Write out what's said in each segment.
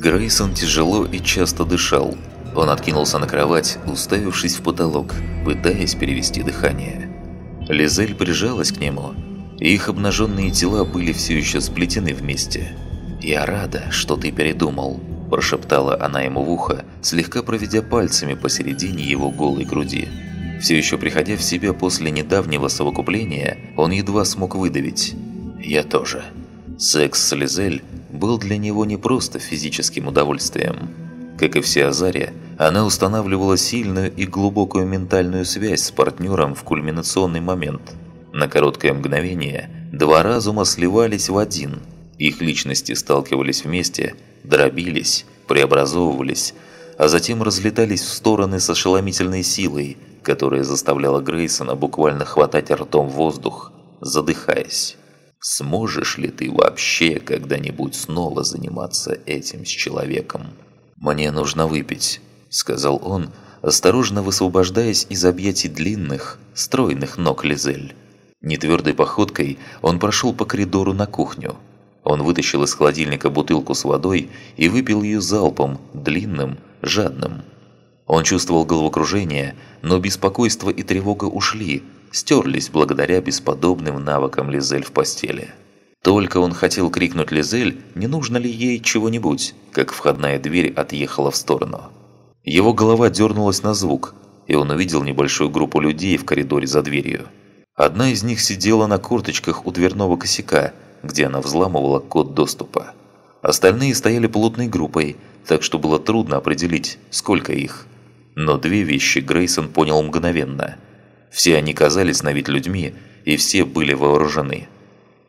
Грейсон тяжело и часто дышал. Он откинулся на кровать, уставившись в потолок, пытаясь перевести дыхание. Лизель прижалась к нему, их обнаженные тела были все еще сплетены вместе. «Я рада, что ты передумал», – прошептала она ему в ухо, слегка проведя пальцами посередине его голой груди. Все еще приходя в себя после недавнего совокупления, он едва смог выдавить. «Я тоже». Секс с Лизель был для него не просто физическим удовольствием. Как и все Азария, она устанавливала сильную и глубокую ментальную связь с партнером в кульминационный момент. На короткое мгновение два разума сливались в один. Их личности сталкивались вместе, дробились, преобразовывались, а затем разлетались в стороны с ошеломительной силой, которая заставляла Грейсона буквально хватать ртом воздух, задыхаясь. Сможешь ли ты вообще когда-нибудь снова заниматься этим с человеком? «Мне нужно выпить», – сказал он, осторожно высвобождаясь из объятий длинных, стройных ног Лизель. Нетвердой походкой он прошел по коридору на кухню. Он вытащил из холодильника бутылку с водой и выпил ее залпом, длинным, жадным. Он чувствовал головокружение, но беспокойство и тревога ушли, стерлись благодаря бесподобным навыкам Лизель в постели. Только он хотел крикнуть Лизель, не нужно ли ей чего-нибудь, как входная дверь отъехала в сторону. Его голова дернулась на звук, и он увидел небольшую группу людей в коридоре за дверью. Одна из них сидела на корточках у дверного косяка, где она взламывала код доступа. Остальные стояли плотной группой, так что было трудно определить, сколько их. Но две вещи Грейсон понял мгновенно. Все они казались на вид людьми, и все были вооружены.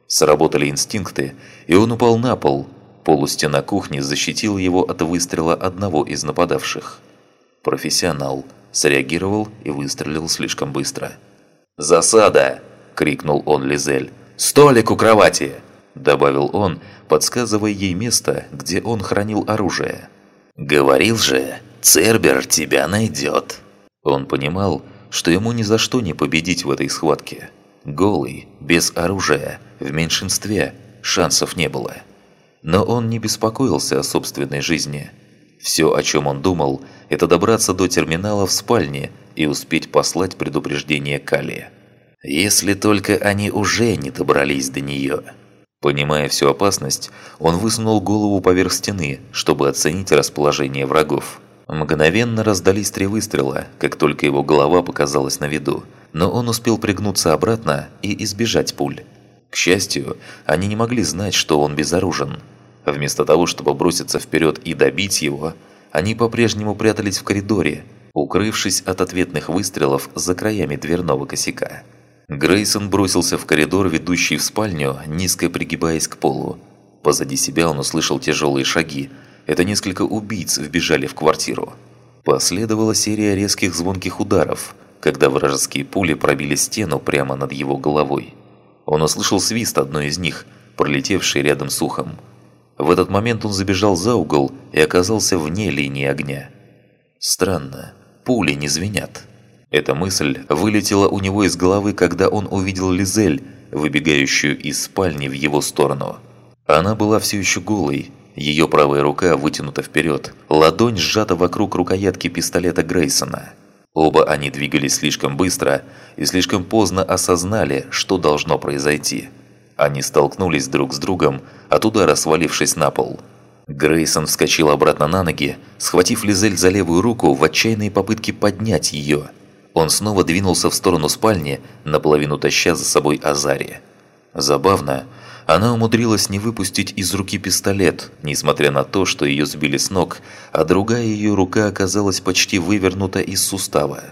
Сработали инстинкты, и он упал на пол. Полустена кухни защитила его от выстрела одного из нападавших. Профессионал среагировал и выстрелил слишком быстро. «Засада!» – крикнул он Лизель. «Столик у кровати!» – добавил он, подсказывая ей место, где он хранил оружие. «Говорил же, Цербер тебя найдет!» Он понимал, что ему ни за что не победить в этой схватке. Голый, без оружия, в меньшинстве, шансов не было. Но он не беспокоился о собственной жизни. Все, о чем он думал, это добраться до терминала в спальне и успеть послать предупреждение Кали. Если только они уже не добрались до нее. Понимая всю опасность, он высунул голову поверх стены, чтобы оценить расположение врагов. Мгновенно раздались три выстрела, как только его голова показалась на виду – но он успел пригнуться обратно и избежать пуль. К счастью, они не могли знать, что он безоружен. Вместо того, чтобы броситься вперед и добить его, они по-прежнему прятались в коридоре, укрывшись от ответных выстрелов за краями дверного косяка. Грейсон бросился в коридор, ведущий в спальню, низко пригибаясь к полу. Позади себя он услышал тяжелые шаги. Это несколько убийц вбежали в квартиру. Последовала серия резких звонких ударов – когда вражеские пули пробили стену прямо над его головой. Он услышал свист одной из них, пролетевшей рядом с ухом. В этот момент он забежал за угол и оказался вне линии огня. Странно, пули не звенят. Эта мысль вылетела у него из головы, когда он увидел Лизель, выбегающую из спальни в его сторону. Она была все еще голой, ее правая рука вытянута вперед, ладонь сжата вокруг рукоятки пистолета Грейсона. Оба они двигались слишком быстро и слишком поздно осознали, что должно произойти. Они столкнулись друг с другом, от удара свалившись на пол. Грейсон вскочил обратно на ноги, схватив Лизель за левую руку в отчаянной попытке поднять ее. Он снова двинулся в сторону спальни, наполовину таща за собой Азари. Забавно, она умудрилась не выпустить из руки пистолет, несмотря на то, что ее сбили с ног, а другая ее рука оказалась почти вывернута из сустава.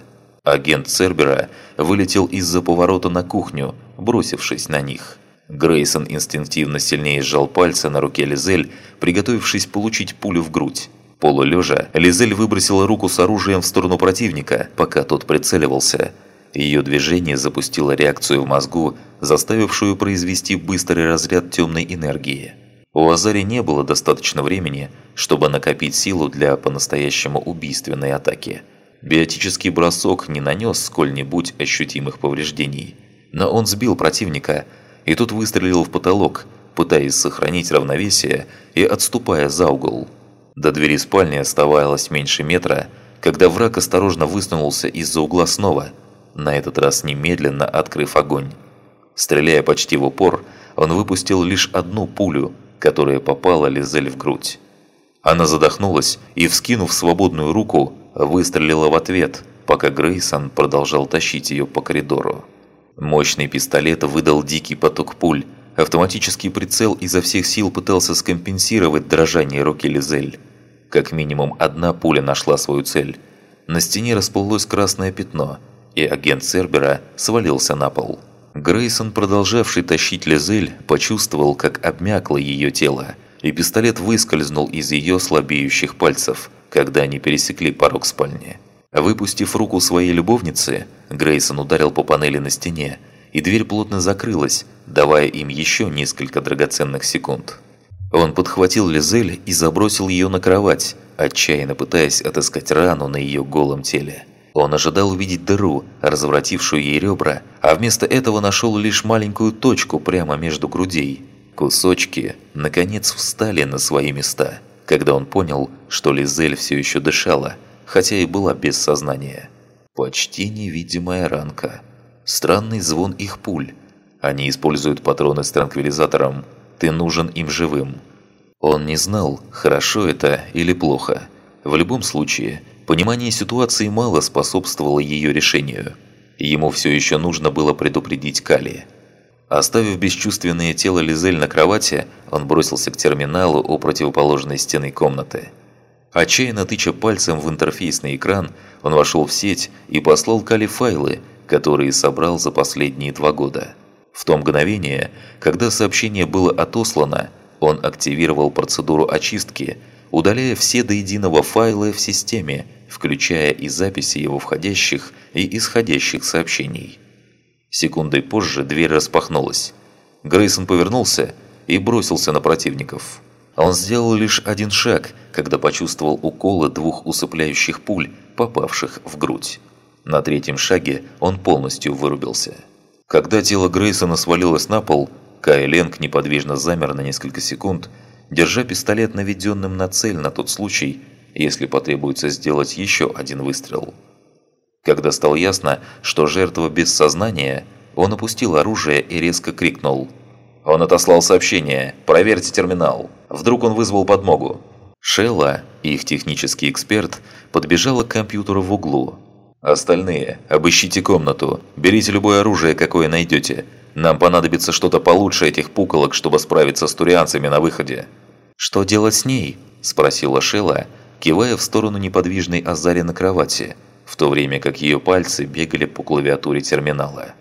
Агент Цербера вылетел из-за поворота на кухню, бросившись на них. Грейсон инстинктивно сильнее сжал пальцы на руке Лизель, приготовившись получить пулю в грудь. Полулежа, Лизель выбросила руку с оружием в сторону противника, пока тот прицеливался – ее движение запустило реакцию в мозгу, заставившую произвести быстрый разряд темной энергии. У Азари не было достаточно времени, чтобы накопить силу для по-настоящему убийственной атаки. Биотический бросок не нанес сколь-нибудь ощутимых повреждений. Но он сбил противника, и тут выстрелил в потолок, пытаясь сохранить равновесие и отступая за угол. До двери спальни оставалось меньше метра, когда враг осторожно высунулся из-за угла снова, на этот раз немедленно открыв огонь. Стреляя почти в упор, он выпустил лишь одну пулю, которая попала Лизель в грудь. Она задохнулась и, вскинув свободную руку, выстрелила в ответ, пока Грейсон продолжал тащить ее по коридору. Мощный пистолет выдал дикий поток пуль. Автоматический прицел изо всех сил пытался скомпенсировать дрожание руки Лизель. Как минимум одна пуля нашла свою цель. На стене расплылось красное пятно, и агент Цербера свалился на пол. Грейсон, продолжавший тащить Лизель, почувствовал, как обмякло ее тело, и пистолет выскользнул из ее слабеющих пальцев, когда они пересекли порог спальни. Выпустив руку своей любовницы, Грейсон ударил по панели на стене, и дверь плотно закрылась, давая им еще несколько драгоценных секунд. Он подхватил Лизель и забросил ее на кровать, отчаянно пытаясь отыскать рану на ее голом теле. Он ожидал увидеть дыру, развратившую ей ребра, а вместо этого нашел лишь маленькую точку прямо между грудей. Кусочки, наконец, встали на свои места, когда он понял, что Лизель все еще дышала, хотя и была без сознания. Почти невидимая ранка. Странный звон их пуль. Они используют патроны с транквилизатором – ты нужен им живым. Он не знал, хорошо это или плохо. В любом случае, понимание ситуации мало способствовало ее решению. Ему все еще нужно было предупредить Кали. Оставив бесчувственное тело Лизель на кровати, он бросился к терминалу у противоположной стены комнаты. Отчаянно тыча пальцем в интерфейсный экран, он вошел в сеть и послал Кали файлы, которые собрал за последние два года. В то мгновение, когда сообщение было отослано, он активировал процедуру очистки, удаляя все до единого файлы в системе, включая и записи его входящих и исходящих сообщений. Секундой позже дверь распахнулась. Грейсон повернулся и бросился на противников. Он сделал лишь один шаг, когда почувствовал уколы двух усыпляющих пуль, попавших в грудь. На третьем шаге он полностью вырубился. Когда тело Грейсона свалилось на пол, Кай Ленг неподвижно замер на несколько секунд, держа пистолет наведенным на цель на тот случай, если потребуется сделать еще один выстрел. Когда стало ясно, что жертва без сознания, он опустил оружие и резко крикнул. «Он отослал сообщение. Проверьте терминал. Вдруг он вызвал подмогу». Шелла, их технический эксперт, подбежала к компьютеру в углу, Остальные, обыщите комнату, берите любое оружие, какое найдете. Нам понадобится что-то получше этих пуколок, чтобы справиться с турианцами на выходе». «Что делать с ней?» – спросила Шелла, кивая в сторону неподвижной Азари на кровати, в то время как ее пальцы бегали по клавиатуре терминала.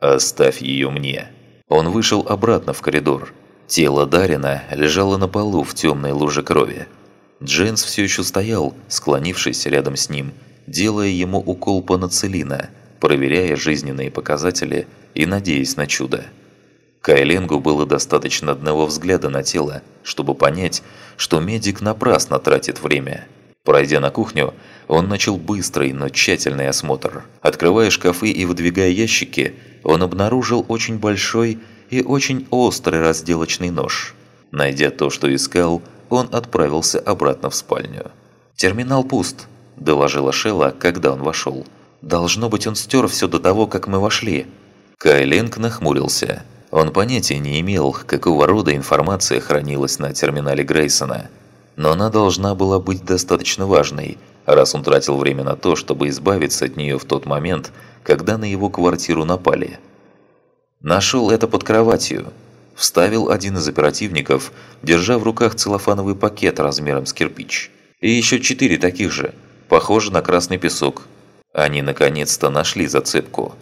«Оставь ее мне». Он вышел обратно в коридор. Тело Дарина лежало на полу в темной луже крови. Дженс все еще стоял, склонившись рядом с ним – делая ему укол панацелина, проверяя жизненные показатели и надеясь на чудо. Кайленгу было достаточно одного взгляда на тело, чтобы понять, что медик напрасно тратит время. Пройдя на кухню, он начал быстрый, но тщательный осмотр. Открывая шкафы и выдвигая ящики, он обнаружил очень большой и очень острый разделочный нож. Найдя то, что искал, он отправился обратно в спальню. «Терминал пуст», – доложила Шелла, когда он вошел. «Должно быть, он стер все до того, как мы вошли». Кайленг нахмурился. Он понятия не имел, какого рода информация хранилась на терминале Грейсона. Но она должна была быть достаточно важной, раз он тратил время на то, чтобы избавиться от нее в тот момент, когда на его квартиру напали. Нашел это под кроватью. Вставил один из оперативников, держа в руках целлофановый пакет размером с кирпич. И еще четыре таких же – Похоже на красный песок. Они наконец-то нашли зацепку.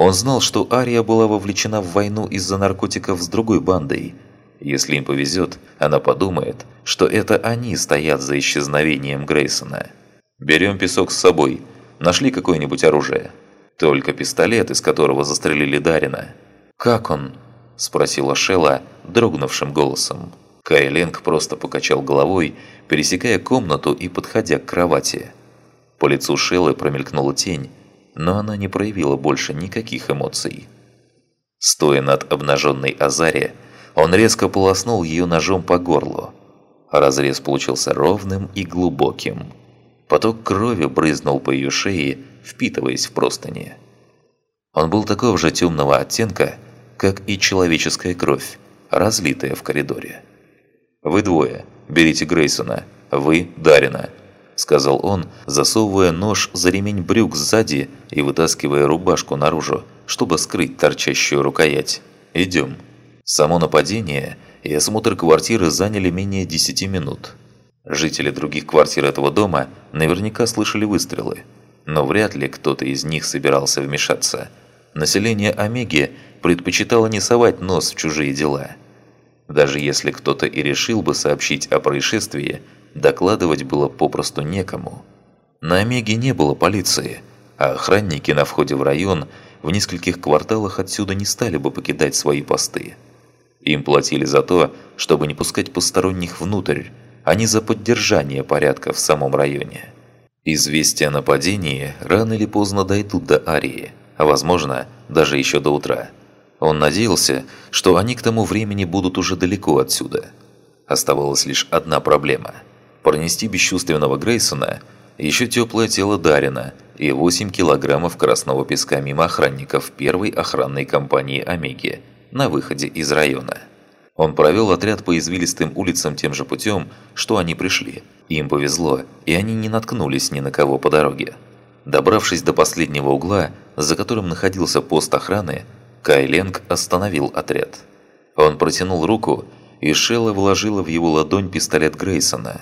Он знал, что Ария была вовлечена в войну из-за наркотиков с другой бандой. Если им повезет, она подумает, что это они стоят за исчезновением Грейсона. «Берем песок с собой. Нашли какое-нибудь оружие?» «Только пистолет, из которого застрелили Дарина». «Как он?» – спросила Шелла дрогнувшим голосом. Кайленг просто покачал головой, пересекая комнату и подходя к кровати. По лицу Шеллы промелькнула тень, но она не проявила больше никаких эмоций. Стоя над обнаженной Азаре, он резко полоснул ее ножом по горлу. Разрез получился ровным и глубоким. Поток крови брызнул по ее шее, впитываясь в простыни. Он был такого же темного оттенка, как и человеческая кровь, разлитая в коридоре. «Вы двое. Берите Грейсона. Вы – Дарина», – сказал он, засовывая нож за ремень брюк сзади и вытаскивая рубашку наружу, чтобы скрыть торчащую рукоять. «Идем». Само нападение и осмотр квартиры заняли менее 10 минут. Жители других квартир этого дома наверняка слышали выстрелы, но вряд ли кто-то из них собирался вмешаться. Население Омеги предпочитало не совать нос в чужие дела. Даже если кто-то и решил бы сообщить о происшествии, докладывать было попросту некому. На Омеге не было полиции, а охранники на входе в район в нескольких кварталах отсюда не стали бы покидать свои посты. Им платили за то, чтобы не пускать посторонних внутрь, а не за поддержание порядка в самом районе. Известия о нападении рано или поздно дойдут до Арии, а возможно, даже еще до утра. Он надеялся, что они к тому времени будут уже далеко отсюда. Оставалась лишь одна проблема – пронести бесчувственного Грейсона, еще теплое тело Дарина и 8 килограммов красного песка мимо охранников первой охранной компании «Омеги» на выходе из района. Он провел отряд по извилистым улицам тем же путем, что они пришли. Им повезло, и они не наткнулись ни на кого по дороге. Добравшись до последнего угла, за которым находился пост охраны, Кайленг остановил отряд. Он протянул руку, и Шелла вложила в его ладонь пистолет Грейсона.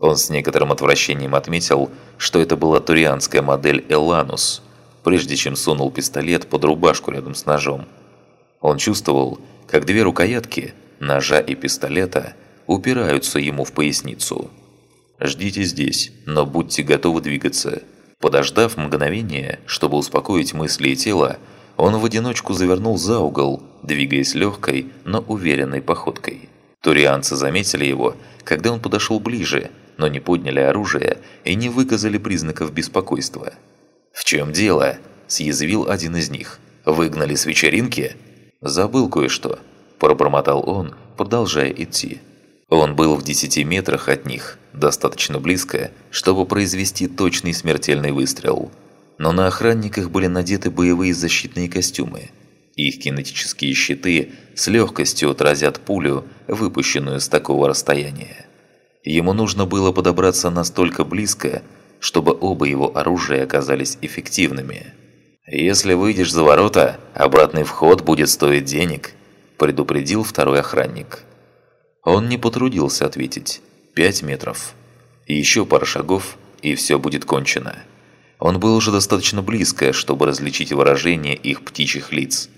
Он с некоторым отвращением отметил, что это была турианская модель «Эланус», прежде чем сунул пистолет под рубашку рядом с ножом. Он чувствовал, как две рукоятки, ножа и пистолета, упираются ему в поясницу. «Ждите здесь, но будьте готовы двигаться». Подождав мгновение, чтобы успокоить мысли и тело, он в одиночку завернул за угол, двигаясь легкой, но уверенной походкой. Турианцы заметили его, когда он подошел ближе, но не подняли оружие и не выказали признаков беспокойства. «В чем дело?» – съязвил один из них. «Выгнали с вечеринки?» «Забыл кое-что», – пробормотал он, продолжая идти. Он был в десяти метрах от них, достаточно близко, чтобы произвести точный смертельный выстрел. Но на охранниках были надеты боевые защитные костюмы. Их кинетические щиты с легкостью отразят пулю, выпущенную с такого расстояния. Ему нужно было подобраться настолько близко, чтобы оба его оружия оказались эффективными. «Если выйдешь за ворота, обратный вход будет стоить денег», – предупредил второй охранник. Он не потрудился ответить. «Пять метров. Еще пара шагов, и все будет кончено». Он был уже достаточно близко, чтобы различить выражение их птичьих лиц.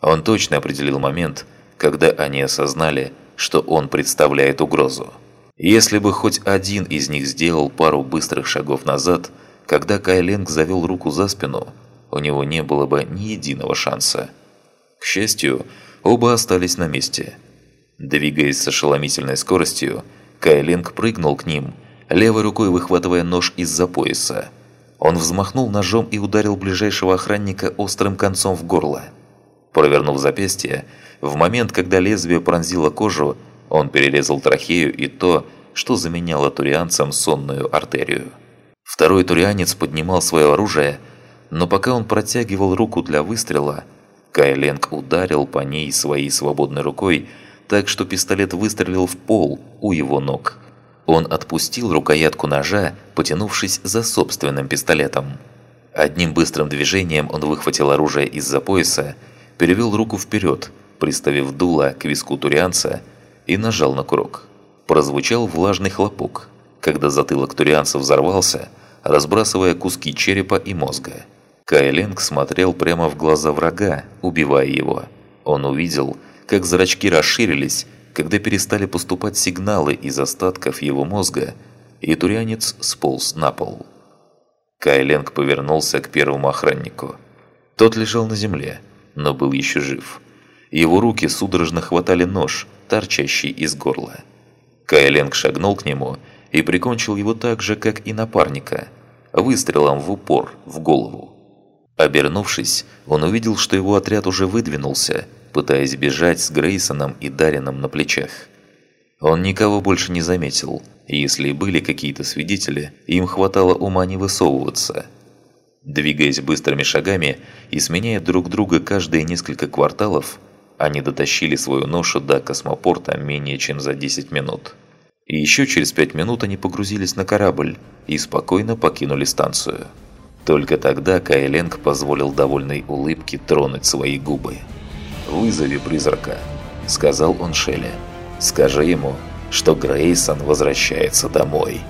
Он точно определил момент, когда они осознали, что он представляет угрозу. Если бы хоть один из них сделал пару быстрых шагов назад, когда Кайленг завел руку за спину – у него не было бы ни единого шанса. К счастью, оба остались на месте. Двигаясь с ошеломительной скоростью, Кайлинг прыгнул к ним, левой рукой выхватывая нож из-за пояса. Он взмахнул ножом и ударил ближайшего охранника острым концом в горло. Провернув запястье, в момент, когда лезвие пронзило кожу, он перерезал трахею и то, что заменяло турианцам сонную артерию. Второй турианец поднимал свое оружие, но пока он протягивал руку для выстрела, Кайленг ударил по ней своей свободной рукой, так что пистолет выстрелил в пол у его ног. Он отпустил рукоятку ножа, потянувшись за собственным пистолетом. Одним быстрым движением он выхватил оружие из-за пояса, перевел руку вперед, приставив дуло к виску турианца и нажал на курок. Прозвучал влажный хлопок, когда затылок турианца взорвался, разбрасывая куски черепа и мозга. Кайленг смотрел прямо в глаза врага, убивая его. Он увидел, как зрачки расширились, когда перестали поступать сигналы из остатков его мозга, и турянец сполз на пол. Кайленг повернулся к первому охраннику. Тот лежал на земле, но был еще жив. Его руки судорожно хватали нож, торчащий из горла. Кайленг шагнул к нему и прикончил его так же, как и напарника, выстрелом в упор, в голову. Обернувшись, он увидел, что его отряд уже выдвинулся, пытаясь бежать с Грейсоном и Дарином на плечах. Он никого больше не заметил, и если были какие-то свидетели, им хватало ума не высовываться. Двигаясь быстрыми шагами и сменяя друг друга каждые несколько кварталов, они дотащили свою ношу до космопорта менее чем за 10 минут. И еще через 5 минут они погрузились на корабль и спокойно покинули станцию. Только тогда Кайленг позволил довольной улыбке тронуть свои губы. «Вызови призрака», — сказал он Шелли. Скажи ему, что Грейсон возвращается домой».